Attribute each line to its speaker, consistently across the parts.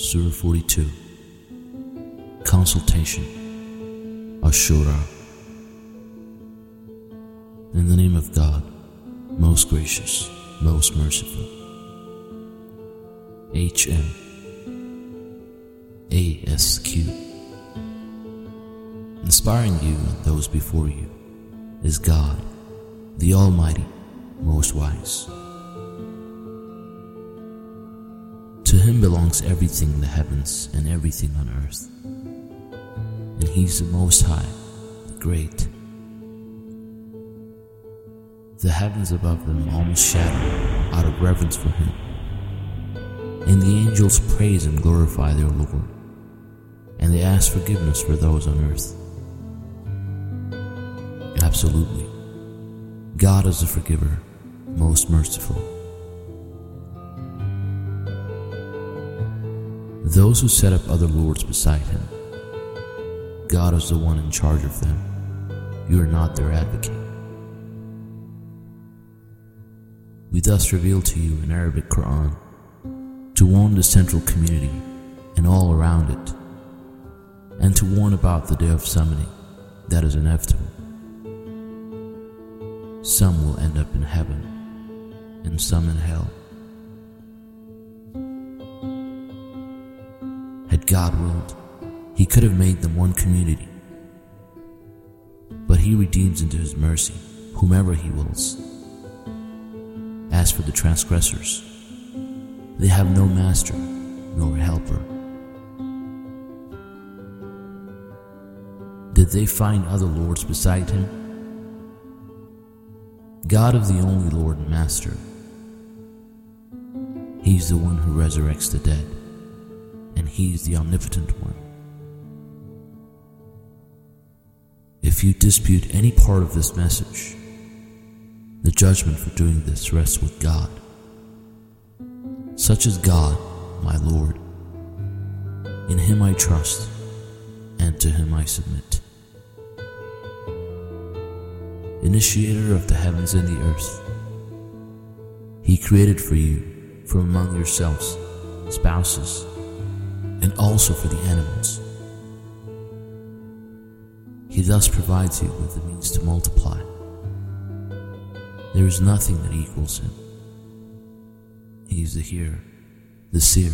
Speaker 1: Surah 42 Consultation. Ashura. In the name of God, most gracious, most merciful. HM ASQ Inspiring you and those before you is God, the Almighty, most wise. Him belongs everything in the heavens and everything on earth. And he's the Most High, the Great. The heavens above them almost shatter out of reverence for him. And the angels praise and glorify their Lord. And they ask forgiveness for those on earth. Absolutely. God is the forgiver, most merciful. Those who set up other lords beside him, God is the one in charge of them. You are not their advocate. We thus reveal to you an Arabic Quran to warn the central community and all around it, and to warn about the day of summoning that is inevitable. Some will end up in heaven, and some in hell. Had God willed, He could have made them one community. But He redeems into His mercy whomever He wills. As for the transgressors, they have no master nor helper. Did they find other lords beside Him? God of the only Lord and Master. He's the one who resurrects the dead and He is the omnipotent one. If you dispute any part of this message, the judgment for doing this rests with God. Such is God, my Lord. In Him I trust, and to Him I submit. Initiator of the heavens and the earth, He created for you from among yourselves spouses and also for the animals. He thus provides you with the means to multiply. There is nothing that equals him. He is the hearer, the seer.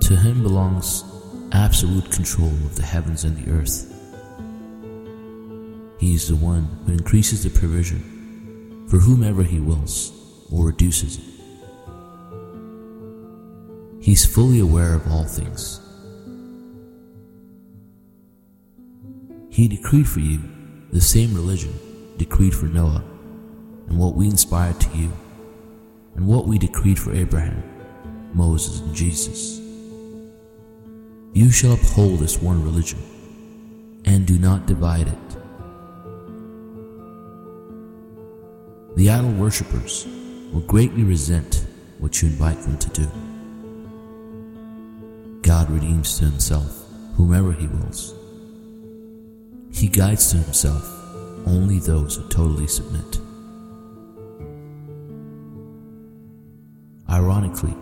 Speaker 1: To him belongs absolute control of the heavens and the earth. He is the one who increases the provision for whomever he wills or reduces it. He's fully aware of all things. He decreed for you the same religion decreed for Noah, and what we inspired to you, and what we decreed for Abraham, Moses, and Jesus. You shall uphold this one religion, and do not divide it. The idol worshippers will greatly resent what you invite them to do. God redeems to himself whomever he wills. He guides to himself only those who totally submit. Ironically,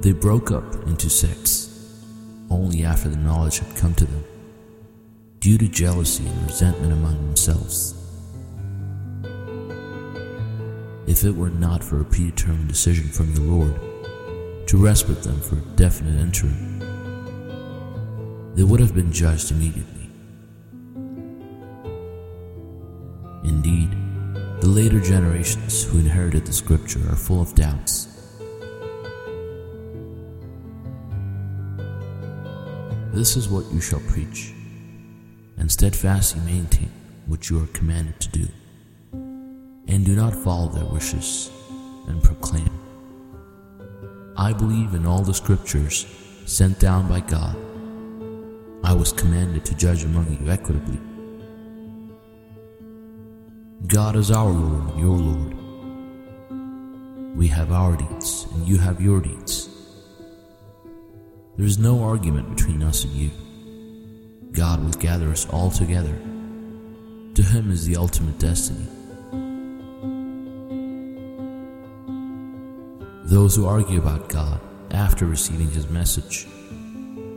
Speaker 1: they broke up into sects only after the knowledge had come to them, due to jealousy and resentment among themselves. If it were not for a predetermined decision from the Lord, to respite them for definite interim. They would have been judged immediately. Indeed, the later generations who inherited the scripture are full of doubts. This is what you shall preach, and steadfastly maintain what you are commanded to do, and do not follow their wishes, and proclaim I believe in all the scriptures sent down by God. I was commanded to judge among you equitably. God is our Lord and your Lord. We have our deeds, and you have your deeds. There is no argument between us and you. God will gather us all together. To Him is the ultimate destiny. Those who argue about God after receiving His message,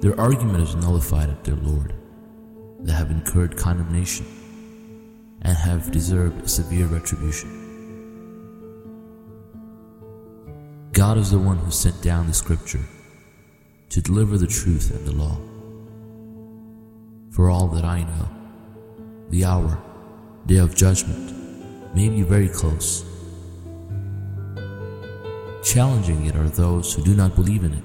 Speaker 1: their argument is nullified at their Lord. They have incurred condemnation and have deserved severe retribution. God is the one who sent down the scripture to deliver the truth and the law. For all that I know, the hour, day of judgment, may be very close. Challenging it are those who do not believe in it.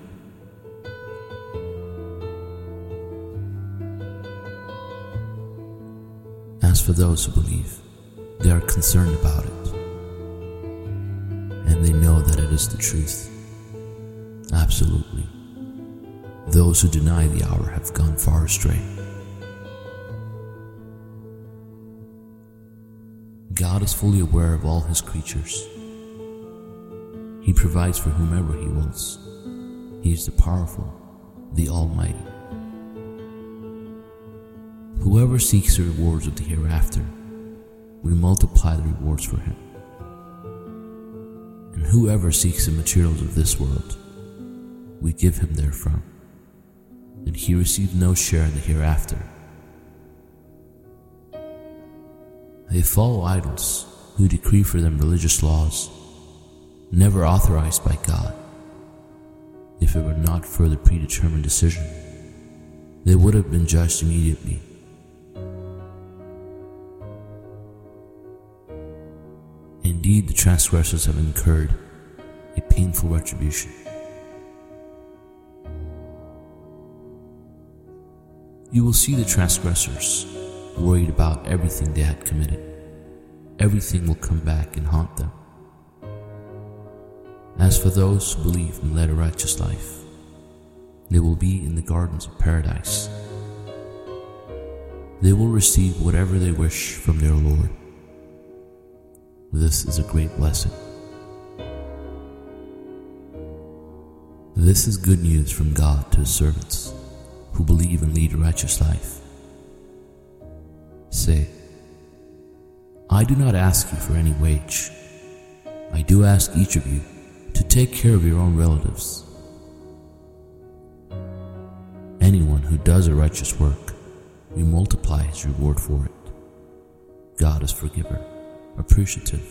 Speaker 1: As for those who believe, they are concerned about it, and they know that it is the truth. Absolutely. Those who deny the hour have gone far astray. God is fully aware of all his creatures. He provides for whomever he wills. He is the powerful, the Almighty. Whoever seeks the rewards of the hereafter, we multiply the rewards for him. And whoever seeks the materials of this world, we give him therefrom, and he receives no share in the hereafter. They follow idols who decree for them religious laws, never authorized by God. If it were not for the predetermined decision, they would have been judged immediately. Indeed, the transgressors have incurred a painful retribution. You will see the transgressors worried about everything they had committed. Everything will come back and haunt them. As for those who believe and led a righteous life, they will be in the gardens of paradise. They will receive whatever they wish from their Lord. This is a great blessing. This is good news from God to his servants who believe and lead a righteous life. Say, I do not ask you for any wage. I do ask each of you to take care of your own relatives. Anyone who does a righteous work, we multiply his reward for it. God is forgiver, appreciative.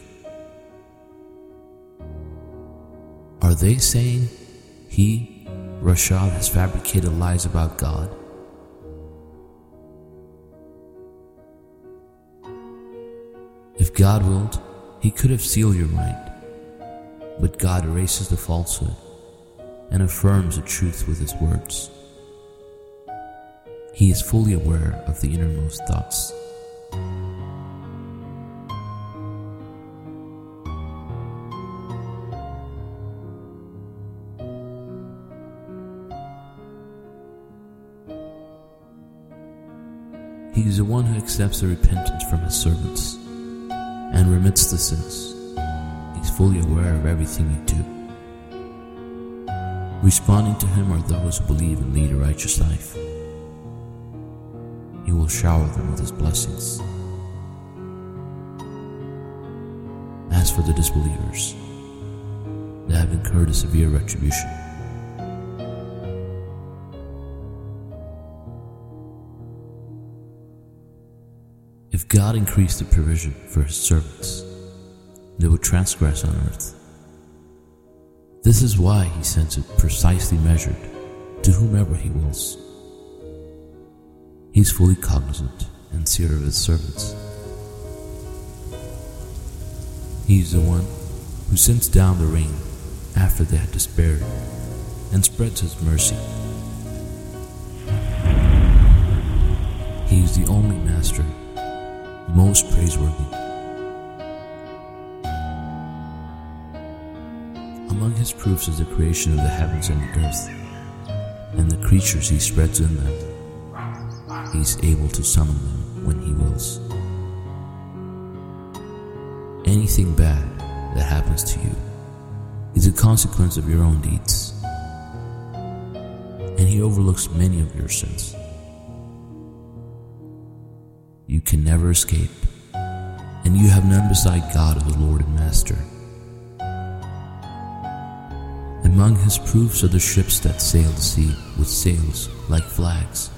Speaker 1: Are they saying he, Rashad, has fabricated lies about God? If God willed, He could have sealed your mind. But God erases the falsehood and affirms the truth with His words. He is fully aware of the innermost thoughts. He is the one who accepts the repentance from his servants and remits the sins. He's fully aware of everything you do. Responding to him are those who believe and lead a righteous life. He will shower them with his blessings. As for the disbelievers, they have incurred a severe retribution. If God increased the provision for his servants, they would transgress on earth. This is why he sends it precisely measured to whomever he wills. He is fully cognizant and seer of his servants. He is the one who sends down the rain after they had despaired and spreads his mercy. He is the only master most praiseworthy. His proofs is the creation of the heavens and the earth, and the creatures he spreads in them. He is able to summon them when he wills. Anything bad that happens to you is a consequence of your own deeds, and he overlooks many of your sins you can never escape, and you have none beside God the Lord and Master. Among his proofs are the ships that sail the sea with sails like flags.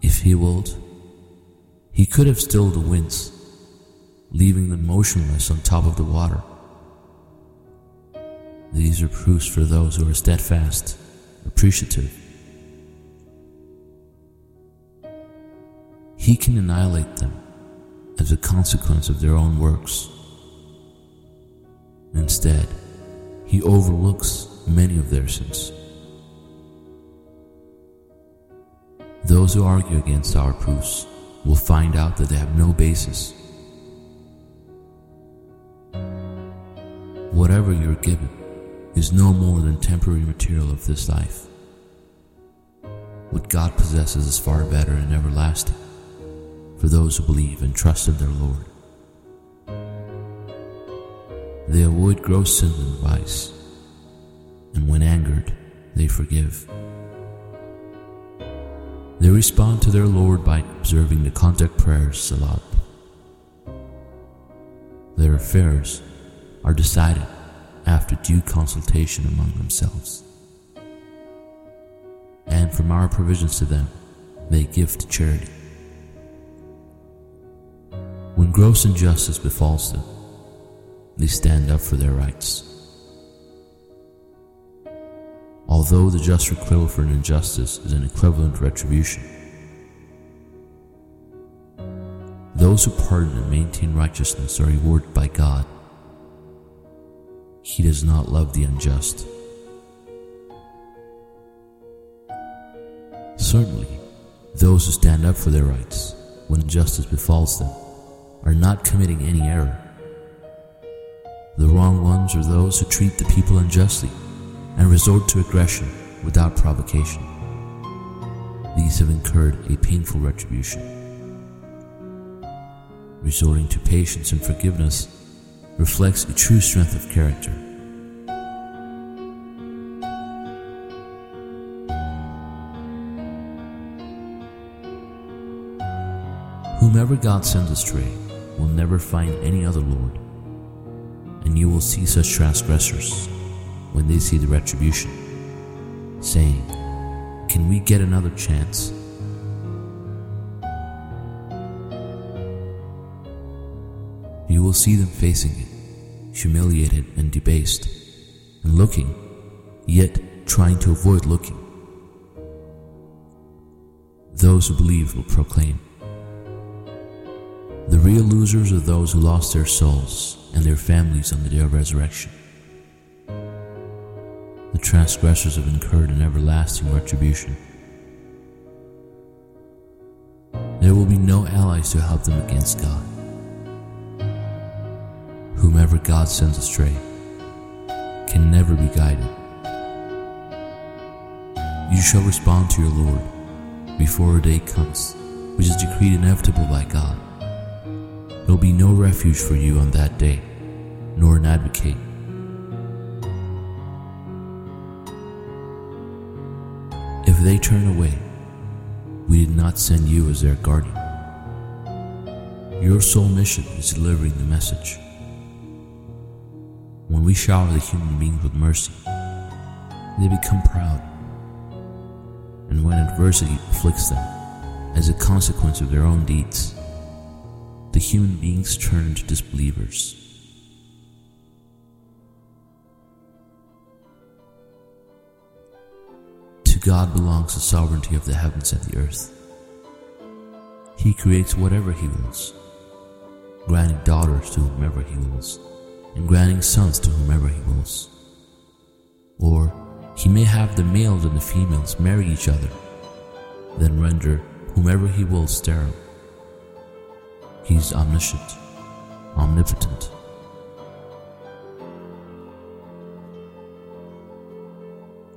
Speaker 1: If he willed, he could have stilled the winds, leaving them motionless on top of the water. These are proofs for those who are steadfast, appreciative. He can annihilate them as a consequence of their own works. Instead, he overlooks many of their sins. Those who argue against our proofs will find out that they have no basis. Whatever you're given is no more than temporary material of this life. What God possesses is far better and everlasting for those who believe and trust in their Lord. They avoid gross sin and vice, and when angered, they forgive. They respond to their Lord by observing the contact prayers Salat. Their affairs are decided after due consultation among themselves. And from our provisions to them, they give to charity. When gross injustice befalls them, they stand up for their rights. Although the just requital for an injustice is an equivalent retribution, those who pardon and maintain righteousness are rewarded by God. He does not love the unjust. Certainly, those who stand up for their rights when injustice befalls them are not committing any error. The wrong ones are those who treat the people unjustly and resort to aggression without provocation. These have incurred a painful retribution. Resorting to patience and forgiveness reflects a true strength of character. Whomever God sends astray will never find any other Lord, and you will see such transgressors when they see the retribution, saying, Can we get another chance? You will see them facing it, humiliated and debased, and looking, yet trying to avoid looking. Those who believe will proclaim, The real losers are those who lost their souls and their families on the day of resurrection the transgressors have incurred an everlasting retribution. There will be no allies to help them against God. Whomever God sends astray can never be guided. You shall respond to your Lord before a day comes which is decreed inevitable by God. There will be no refuge for you on that day, nor an advocate If they turn away, we did not send you as their guardian. Your sole mission is delivering the message. When we shower the human beings with mercy, they become proud. And when adversity afflicts them as a consequence of their own deeds, the human beings turn into disbelievers. To God belongs the sovereignty of the heavens and the earth. He creates whatever He wills, granting daughters to whomever He wills, and granting sons to whomever He wills. Or He may have the males and the females marry each other, then render whomever He wills sterile. He is omniscient, omnipotent,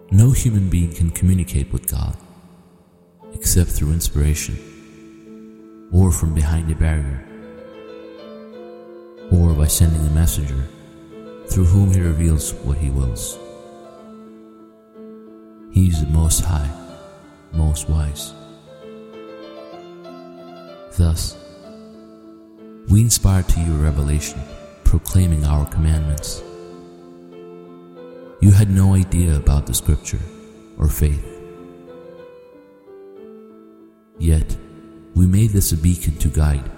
Speaker 1: No human being can communicate with God except through inspiration, or from behind a barrier, or by sending a messenger through whom he reveals what he wills. He is the Most High, most wise. Thus, we inspire to you a revelation proclaiming our commandments. You had no idea about the scripture or faith. Yet, we made this a beacon to guide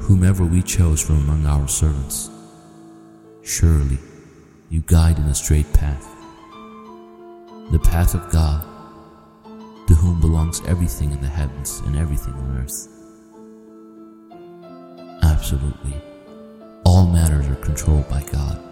Speaker 1: whomever we chose from among our servants. Surely, you guide in a straight path, the path of God, to whom belongs everything in the heavens and everything on earth. Absolutely, all matters are controlled by God.